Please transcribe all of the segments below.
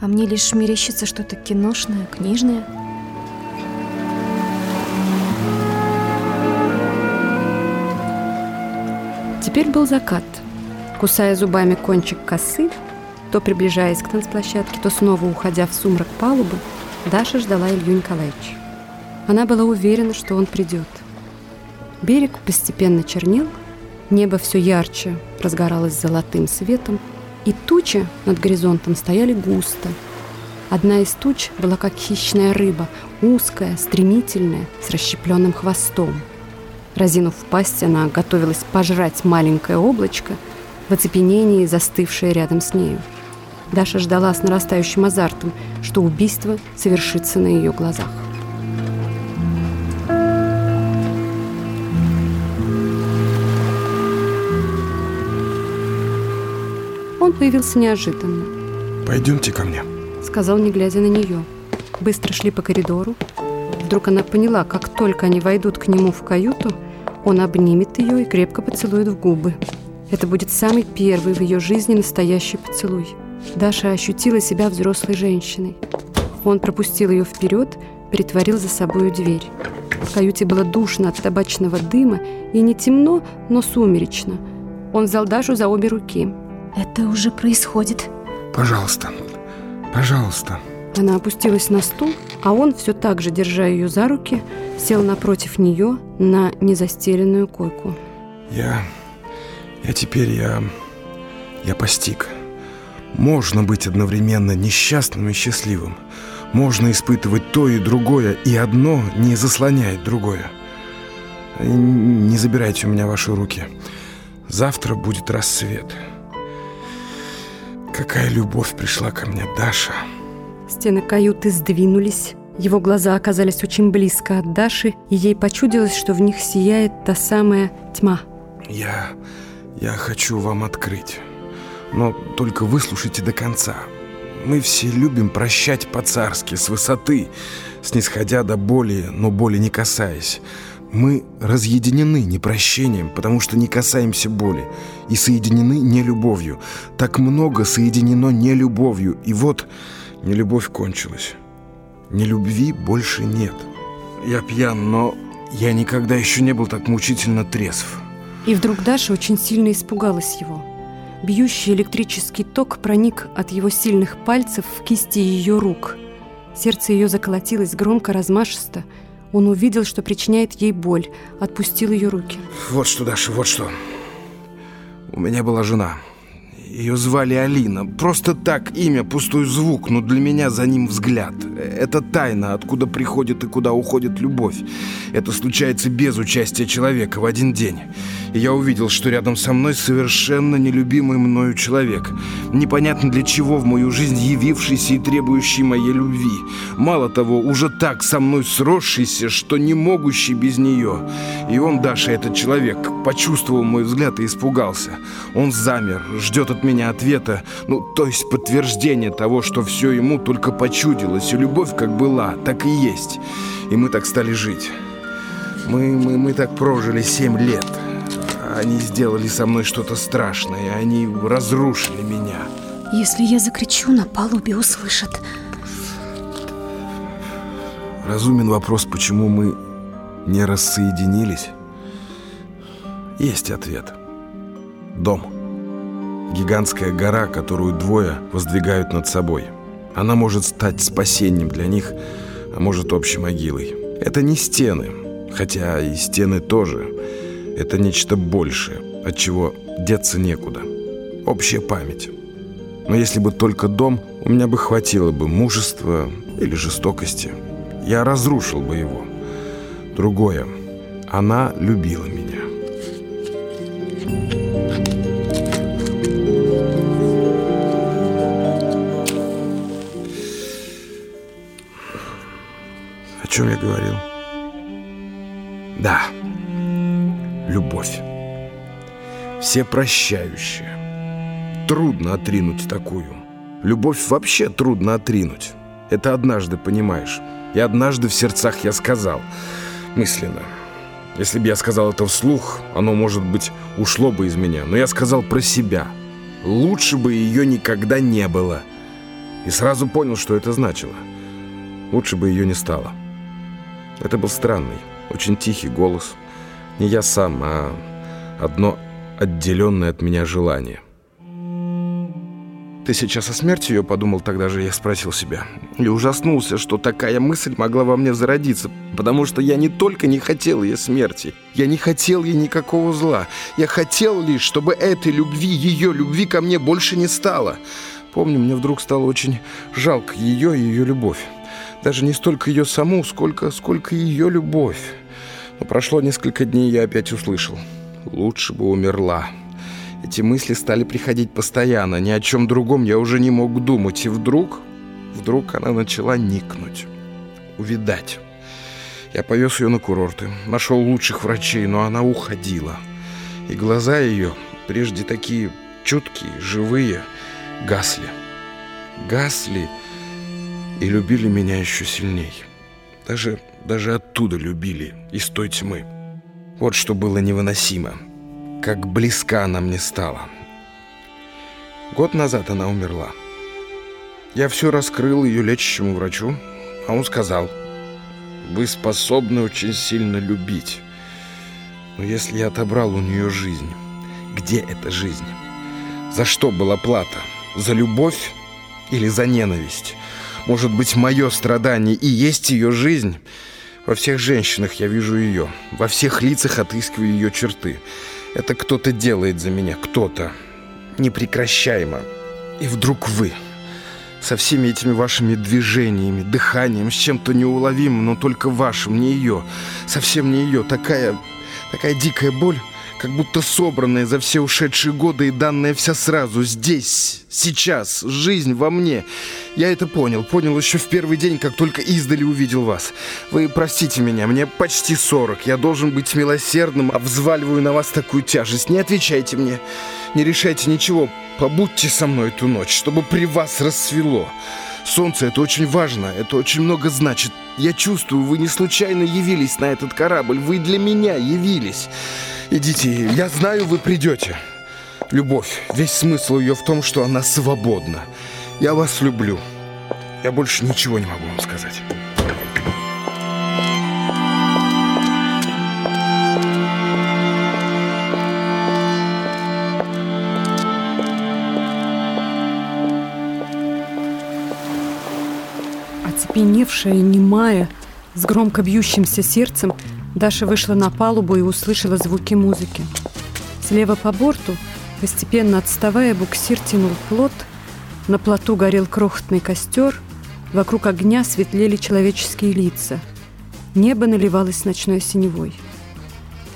А мне лишь мерещится что-то киношное, книжное. Теперь был закат. Кусая зубами кончик косы, то приближаясь к танцплощадке, то снова уходя в сумрак палубы, Даша ждала Илью Николаевича. Она была уверена, что он придет. Берег постепенно чернел, небо все ярче разгоралось золотым светом, и тучи над горизонтом стояли густо. Одна из туч была как хищная рыба, узкая, стремительная, с расщепленным хвостом. Разинув пасть, она готовилась пожрать маленькое облачко, в оцепенении застывшее рядом с нею. Даша ждала с нарастающим азартом, что убийство совершится на ее глазах. Появился неожиданно. «Пойдемте ко мне», — сказал, не глядя на нее. Быстро шли по коридору. Вдруг она поняла, как только они войдут к нему в каюту, он обнимет ее и крепко поцелует в губы. Это будет самый первый в ее жизни настоящий поцелуй. Даша ощутила себя взрослой женщиной. Он пропустил ее вперед, притворил за собою дверь. В каюте было душно от табачного дыма и не темно, но сумеречно. Он взял Дашу за обе руки. Это уже происходит. Пожалуйста, пожалуйста. Она опустилась на стул, а он, все так же держа ее за руки, сел напротив нее на незастеленную койку. Я... я теперь я... я постиг. Можно быть одновременно несчастным и счастливым. Можно испытывать то и другое, и одно не заслоняет другое. Не забирайте у меня ваши руки. Завтра будет рассвет. Какая любовь пришла ко мне, Даша. Стены каюты сдвинулись. Его глаза оказались очень близко от Даши, и ей почудилось, что в них сияет та самая тьма. Я... я хочу вам открыть. Но только выслушайте до конца. Мы все любим прощать по-царски, с высоты, снисходя до боли, но боли не касаясь. Мы разъединены не прощением, потому что не касаемся боли, и соединены не любовью. Так много соединено не любовью, и вот нелюбовь кончилась. Ни любви больше нет. Я пьян, но я никогда еще не был так мучительно трезв. И вдруг Даша очень сильно испугалась его. Бьющий электрический ток проник от его сильных пальцев в кисти ее рук. Сердце ее заколотилось громко, размашисто. Он увидел, что причиняет ей боль, отпустил ее руки. Вот что, Даша, вот что. У меня была жена. Ее звали Алина. Просто так имя, пустой звук, но для меня за ним взгляд. Это тайна, откуда приходит и куда уходит любовь. Это случается без участия человека в один день. Я увидел, что рядом со мной совершенно нелюбимый мною человек. Непонятно для чего в мою жизнь явившийся и требующий моей любви. Мало того, уже так со мной сросшийся, что не могущий без нее. И он, Даша, этот человек, почувствовал мой взгляд и испугался. Он замер, ждет от меня ответа, ну, то есть подтверждение того, что все ему только почудилось, и любовь как была, так и есть. И мы так стали жить. Мы, мы, мы так прожили семь лет. Они сделали со мной что-то страшное, они разрушили меня. Если я закричу, на палубе услышат. Разумен вопрос, почему мы не рассоединились? Есть ответ. Дом. Гигантская гора, которую двое воздвигают над собой. Она может стать спасением для них, а может общей могилой. Это не стены, хотя и стены тоже. Это нечто большее, от чего деться некуда. Общая память. Но если бы только дом, у меня бы хватило бы мужества или жестокости. Я разрушил бы его. Другое. Она любила меня. чем я говорил? Да, любовь. Все прощающая. Трудно отринуть такую. Любовь вообще трудно отринуть. Это однажды понимаешь. И однажды в сердцах я сказал, мысленно. Если бы я сказал это вслух, оно, может быть, ушло бы из меня. Но я сказал про себя. Лучше бы ее никогда не было. И сразу понял, что это значило. Лучше бы ее не стало. Это был странный, очень тихий голос. Не я сам, а одно отделенное от меня желание. «Ты сейчас о смерти ее подумал?» Тогда же я спросил себя. И ужаснулся, что такая мысль могла во мне зародиться, потому что я не только не хотел ее смерти, я не хотел ей никакого зла. Я хотел лишь, чтобы этой любви, ее любви ко мне больше не стало. Помню, мне вдруг стало очень жалко ее и ее любовь. Даже не столько ее саму, сколько, сколько ее любовь. Но прошло несколько дней, я опять услышал. Лучше бы умерла. Эти мысли стали приходить постоянно. Ни о чем другом я уже не мог думать. И вдруг, вдруг она начала никнуть. Увидать. Я повез ее на курорты. Нашел лучших врачей, но она уходила. И глаза ее, прежде такие чуткие, живые, гасли. Гасли и любили меня еще сильней. Даже, даже оттуда любили, из той тьмы. Вот что было невыносимо. Как близка она мне стала. Год назад она умерла. Я все раскрыл ее лечащему врачу, а он сказал, «Вы способны очень сильно любить. Но если я отобрал у нее жизнь, где эта жизнь? За что была плата? За любовь или за ненависть? Может быть, мое страдание и есть ее жизнь?» Во всех женщинах я вижу ее, во всех лицах отыскиваю ее черты. Это кто-то делает за меня, кто-то. Непрекращаемо. И вдруг вы. Со всеми этими вашими движениями, дыханием, с чем-то неуловимым, но только вашим, не ее. Совсем не ее. Такая, такая дикая боль как будто собранная за все ушедшие годы и данная вся сразу, здесь, сейчас, жизнь во мне. Я это понял, понял еще в первый день, как только издали увидел вас. Вы простите меня, мне почти 40, я должен быть милосердным, а взваливаю на вас такую тяжесть. Не отвечайте мне, не решайте ничего, побудьте со мной эту ночь, чтобы при вас рассвело. Солнце — это очень важно, это очень много значит. Я чувствую, вы не случайно явились на этот корабль, вы для меня явились. Идите, я знаю, вы придете. Любовь, весь смысл ее в том, что она свободна. Я вас люблю. Я больше ничего не могу вам сказать. Оцепеневшая, немая, с громко бьющимся сердцем, Даша вышла на палубу и услышала звуки музыки. Слева по борту, постепенно отставая, буксир тянул плот, на плоту горел крохотный костер, вокруг огня светлели человеческие лица. Небо наливалось ночной синевой.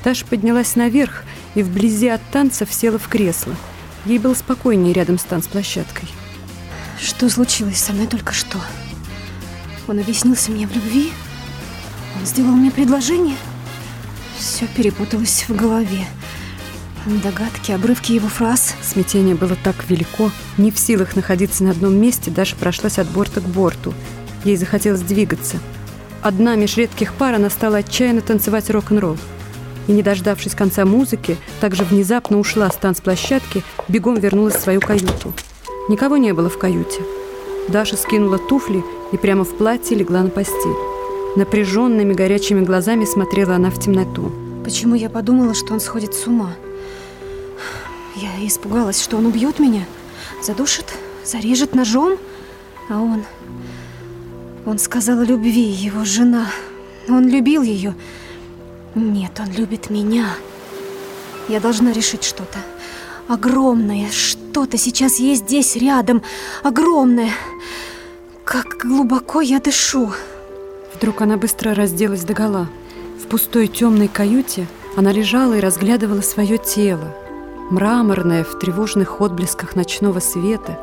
Даша поднялась наверх и вблизи от танцев села в кресло. Ей было спокойнее рядом с танцплощадкой. Что случилось со мной только что? Он объяснился мне в любви? Он сделал мне предложение? Все перепуталось в голове. Догадки, обрывки его фраз. Смятение было так велико. Не в силах находиться на одном месте, Даша прошлась от борта к борту. Ей захотелось двигаться. Одна меж редких пар она стала отчаянно танцевать рок-н-ролл. И, не дождавшись конца музыки, также внезапно ушла с танцплощадки, бегом вернулась в свою каюту. Никого не было в каюте. Даша скинула туфли и прямо в платье легла на постель. Напряженными горячими глазами смотрела она в темноту. Почему я подумала, что он сходит с ума? Я испугалась, что он убьет меня, задушит, зарежет ножом. А он... Он сказал о любви, его жена. Он любил ее. Нет, он любит меня. Я должна решить что-то. Огромное что-то сейчас есть здесь, рядом. Огромное. Как глубоко я дышу. Вдруг она быстро разделась догола. В пустой темной каюте она лежала и разглядывала свое тело, мраморное в тревожных отблесках ночного света,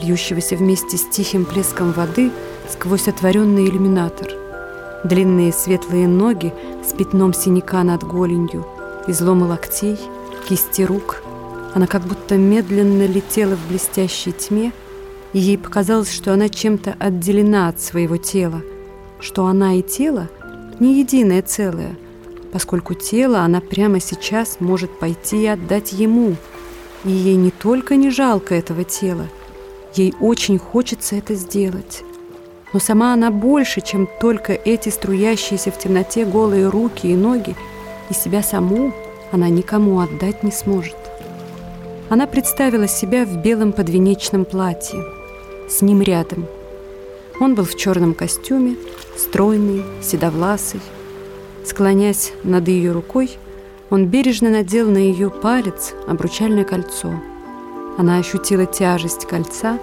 льющегося вместе с тихим плеском воды сквозь отворенный иллюминатор. Длинные светлые ноги с пятном синяка над голенью, изломы локтей, кисти рук. Она как будто медленно летела в блестящей тьме, ей показалось, что она чем-то отделена от своего тела, что она и тело не единое целое, поскольку тело она прямо сейчас может пойти и отдать ему. И ей не только не жалко этого тела, Ей очень хочется это сделать. Но сама она больше, чем только эти струящиеся в темноте голые руки и ноги, и себя саму она никому отдать не сможет. Она представила себя в белом подвенечном платье, с ним рядом. Он был в черном костюме, стройный, седовласый. Склонясь над ее рукой, он бережно надел на ее палец обручальное кольцо. Она ощутила тяжесть кольца,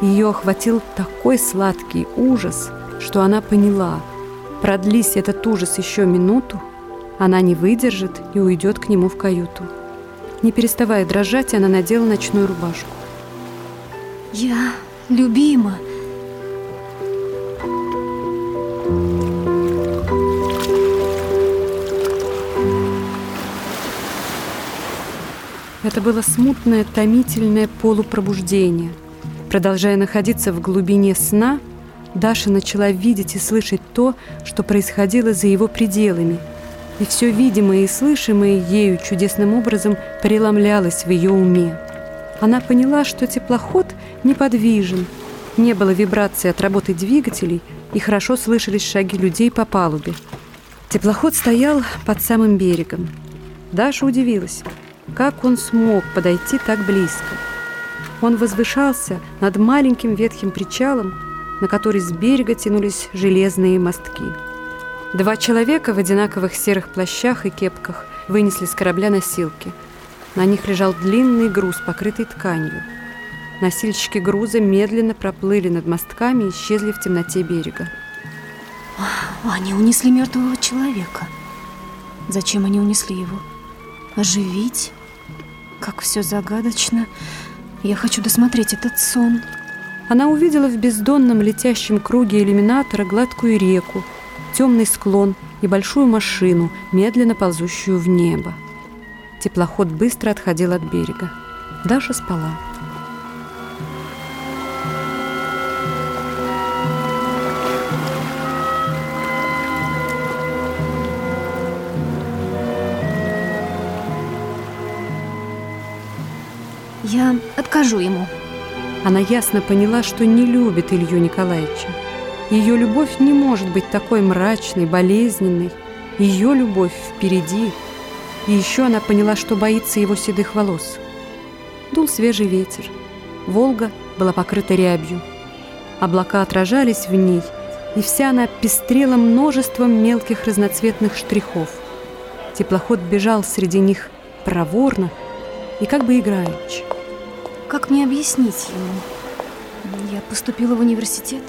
и ее охватил такой сладкий ужас, что она поняла, продлись этот ужас еще минуту, она не выдержит и уйдет к нему в каюту. Не переставая дрожать, она надела ночную рубашку. Я любима. Это было смутное, томительное полупробуждение. Продолжая находиться в глубине сна, Даша начала видеть и слышать то, что происходило за его пределами. И все видимое и слышимое ею чудесным образом преломлялось в ее уме. Она поняла, что теплоход неподвижен, не было вибрации от работы двигателей и хорошо слышались шаги людей по палубе. Теплоход стоял под самым берегом. Даша удивилась. Как он смог подойти так близко? Он возвышался над маленьким ветхим причалом, на который с берега тянулись железные мостки. Два человека в одинаковых серых плащах и кепках вынесли с корабля носилки. На них лежал длинный груз, покрытый тканью. Носильщики груза медленно проплыли над мостками и исчезли в темноте берега. Они унесли мертвого человека. Зачем они унесли его? Оживить? Как все загадочно. Я хочу досмотреть этот сон. Она увидела в бездонном летящем круге иллюминатора гладкую реку, темный склон и большую машину, медленно ползущую в небо. Теплоход быстро отходил от берега. Даша спала. Я откажу ему. Она ясно поняла, что не любит Илью Николаевича. Ее любовь не может быть такой мрачной, болезненной. Ее любовь впереди. И еще она поняла, что боится его седых волос. Дул свежий ветер. Волга была покрыта рябью. Облака отражались в ней, и вся она пестрела множеством мелких разноцветных штрихов. Теплоход бежал среди них проворно и как бы играючи. Как мне объяснить ему? Я поступила в университет.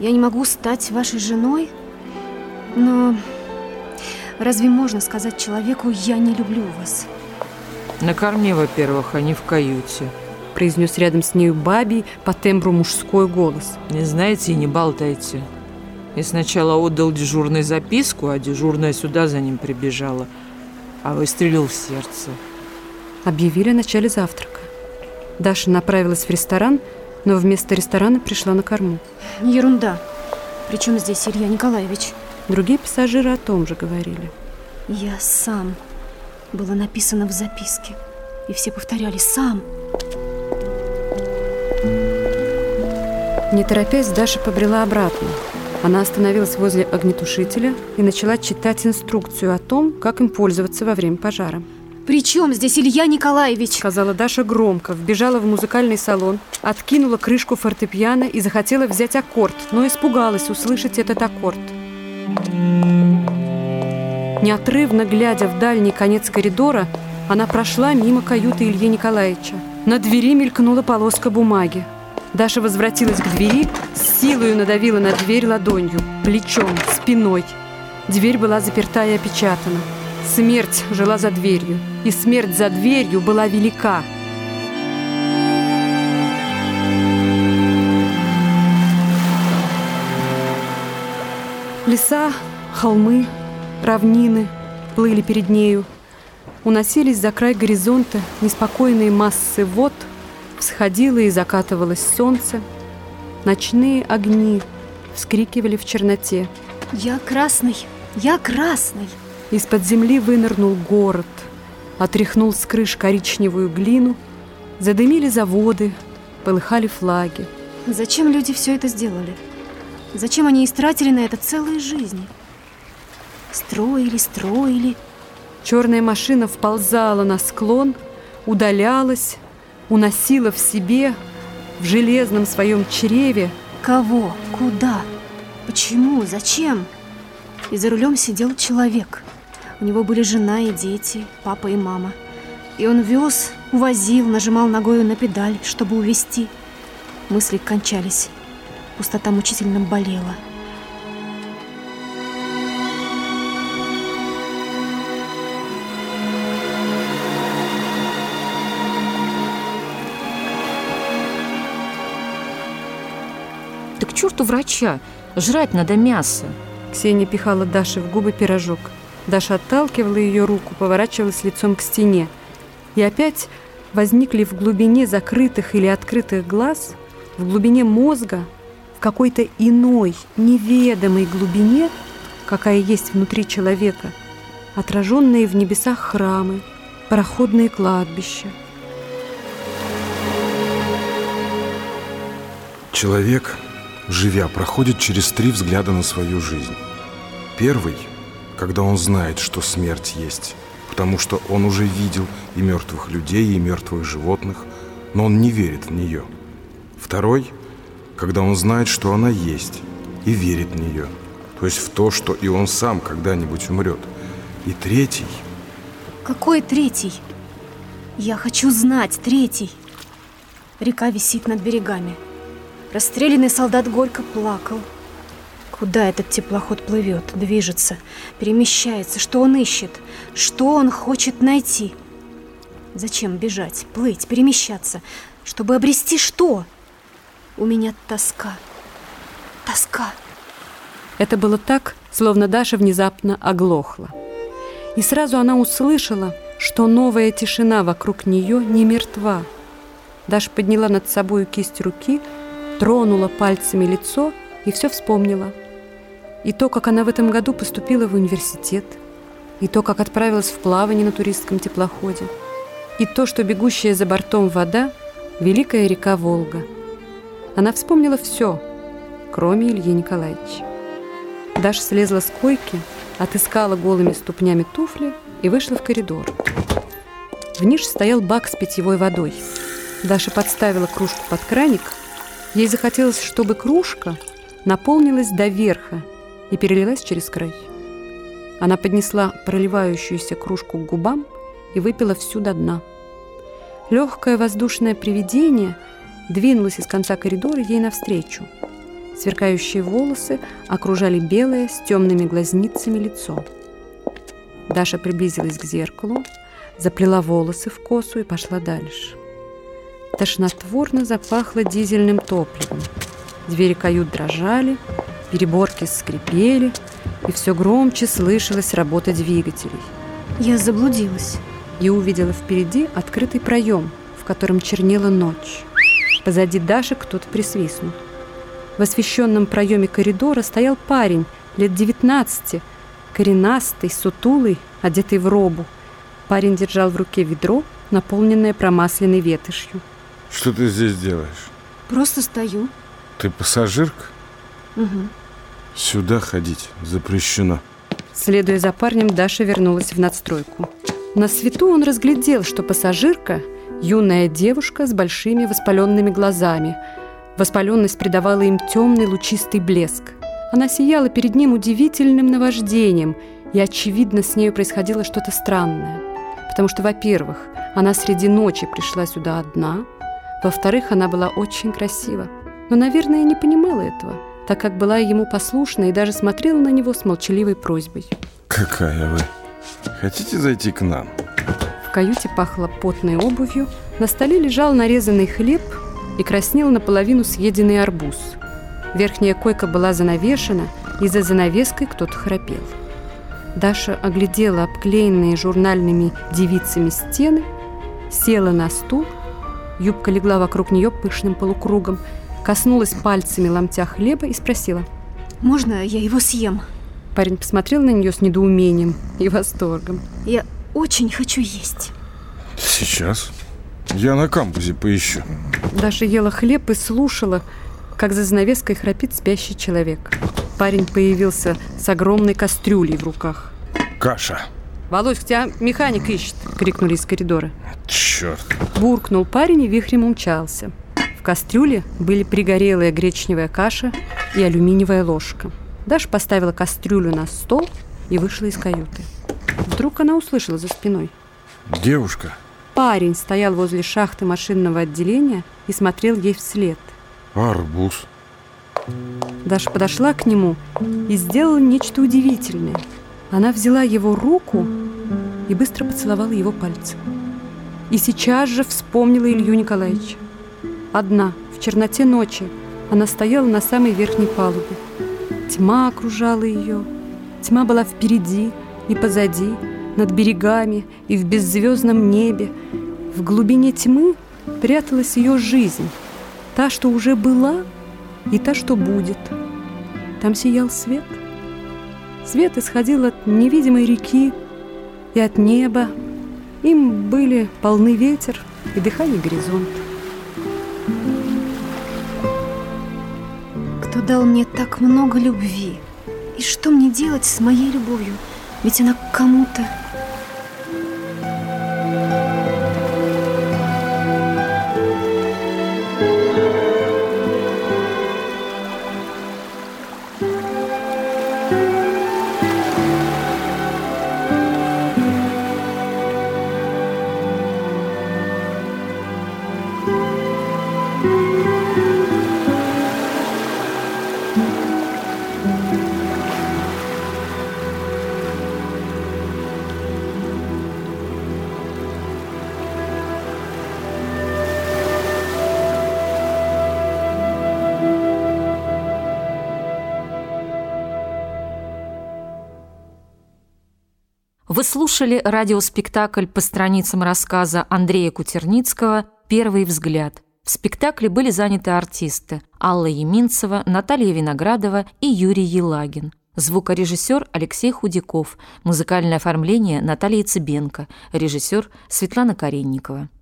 Я не могу стать вашей женой. Но разве можно сказать человеку «я не люблю вас»? На корме, во-первых, а не в каюте. произнес рядом с нею бабий по тембру мужской голос. Не знаете и не болтайте. И сначала отдал дежурной записку, а дежурная сюда за ним прибежала, а выстрелил в сердце. Объявили о начале завтрака. Даша направилась в ресторан, но вместо ресторана пришла на корму. Ерунда. Причем здесь Илья Николаевич? Другие пассажиры о том же говорили. Я сам. Было написано в записке. И все повторяли «сам». Не торопясь, Даша побрела обратно. Она остановилась возле огнетушителя и начала читать инструкцию о том, как им пользоваться во время пожара. При чем здесь Илья Николаевич? Сказала Даша громко, вбежала в музыкальный салон, откинула крышку фортепиано и захотела взять аккорд, но испугалась услышать этот аккорд. Неотрывно глядя в дальний конец коридора, она прошла мимо каюты Ильи Николаевича. На двери мелькнула полоска бумаги. Даша возвратилась к двери, с силой надавила на дверь ладонью, плечом, спиной. Дверь была заперта и опечатана. Смерть жила за дверью, и смерть за дверью была велика. Леса, холмы, равнины плыли перед нею. Уносились за край горизонта неспокойные массы вод, всходило и закатывалось солнце. Ночные огни вскрикивали в черноте. Я красный, я красный. Из-под земли вынырнул город, отряхнул с крыш коричневую глину, задымили заводы, полыхали флаги. Зачем люди все это сделали? Зачем они истратили на это целые жизни? Строили, строили. Черная машина вползала на склон, удалялась, уносила в себе, в железном своем чреве. Кого? Куда? Почему? Зачем? И за рулем сидел человек. У него были жена и дети, папа и мама. И он вез, увозил, нажимал ногою на педаль, чтобы увести. Мысли кончались. Пустота мучительно болела. Да к черту врача! Жрать надо мясо. Ксения пихала Даше в губы пирожок. Даша отталкивала ее руку, поворачивалась лицом к стене. И опять возникли в глубине закрытых или открытых глаз, в глубине мозга, какой-то иной, неведомой глубине, какая есть внутри человека, отраженные в небесах храмы, пароходные кладбища. Человек, живя, проходит через три взгляда на свою жизнь. Первый, когда он знает, что смерть есть, потому что он уже видел и мертвых людей, и мертвых животных, но он не верит в нее. Второй, когда он знает, что она есть, и верит в нее, то есть в то, что и он сам когда-нибудь умрет. И третий, Какой третий? Я хочу знать третий. Река висит над берегами. Расстрелянный солдат горько плакал. Куда этот теплоход плывет, движется, перемещается? Что он ищет? Что он хочет найти? Зачем бежать, плыть, перемещаться? Чтобы обрести что? У меня тоска. Тоска. Это было так, словно Даша внезапно оглохла. И сразу она услышала, что новая тишина вокруг нее не мертва. Даша подняла над собой кисть руки, тронула пальцами лицо и все вспомнила. И то, как она в этом году поступила в университет, и то, как отправилась в плавание на туристском теплоходе, и то, что бегущая за бортом вода – великая река Волга. Она вспомнила все, кроме Ильи Николаевича. Даша слезла с койки, отыскала голыми ступнями туфли и вышла в коридор. В нише стоял бак с питьевой водой. Даша подставила кружку под краник. Ей захотелось, чтобы кружка наполнилась до верха и перелилась через край. Она поднесла проливающуюся кружку к губам и выпила всю до дна. Легкое воздушное привидение двинулось из конца коридора ей навстречу. Сверкающие волосы окружали белое с темными глазницами лицо. Даша приблизилась к зеркалу, заплела волосы в косу и пошла дальше. Тошнотворно запахло дизельным топливом. Двери кают дрожали, переборки скрипели, и все громче слышалась работа двигателей. Я заблудилась. И увидела впереди открытый проем, в котором чернела ночь. Позади Даши кто-то присвистнул. В освещенном проеме коридора стоял парень лет 19, коренастый, сутулый, одетый в робу. Парень держал в руке ведро, наполненное промасленной ветошью. что ты здесь делаешь? Просто стою. Ты пассажирка? Угу. Сюда ходить запрещено. Следуя за парнем, Даша вернулась в надстройку. На свету он разглядел, что пассажирка – юная девушка с большими воспаленными глазами. Воспаленность придавала им темный лучистый блеск. Она сияла перед ним удивительным наваждением, и, очевидно, с нею происходило что-то странное. Потому что, во-первых, она среди ночи пришла сюда одна, во-вторых, она была очень красива. Но, наверное, не понимала этого, так как была ему послушна и даже смотрела на него с молчаливой просьбой. Какая вы? Хотите зайти к нам? В каюте пахло потной обувью, на столе лежал нарезанный хлеб и краснел наполовину съеденный арбуз. Верхняя койка была занавешена, и за занавеской кто-то храпел. Даша оглядела обклеенные журнальными девицами стены, села на стул, юбка легла вокруг нее пышным полукругом, коснулась пальцами ломтя хлеба и спросила. Можно я его съем? Парень посмотрел на нее с недоумением и восторгом. Я очень хочу есть. Сейчас. Я на камбузе поищу. Даша ела хлеб и слушала, как за занавеской храпит спящий человек. Парень появился с огромной кастрюлей в руках. Каша. «Володь, тебя механик ищет!» — крикнули из коридора. Черт. Буркнул парень и вихрем умчался. В кастрюле были пригорелая гречневая каша и алюминиевая ложка. Даша поставила кастрюлю на стол и вышла из каюты. Вдруг она услышала за спиной. Девушка. Парень стоял возле шахты машинного отделения и смотрел ей вслед. Арбуз. Даша подошла к нему и сделала нечто удивительное. Она взяла его руку и быстро поцеловала его пальцы. И сейчас же вспомнила Илью Николаевича. Одна, в черноте ночи, она стояла на самой верхней палубе. Тьма окружала ее. Тьма была впереди и позади, над берегами и в беззвездном небе. В глубине тьмы пряталась ее жизнь, та, что уже была, и та, что будет. Там сиял свет. Свет исходил от невидимой реки и от неба. Им были полны ветер и дыхание горизонта. Кто дал мне так много любви? И что мне делать с моей любовью? Ведь она кому-то Слушали радиоспектакль по страницам рассказа Андрея Кутерницкого «Первый взгляд». В спектакле были заняты артисты Алла Еминцева, Наталья Виноградова и Юрий Елагин. Звукорежиссер Алексей Худяков, музыкальное оформление Наталья Цыбенко, режиссер Светлана Каренникова.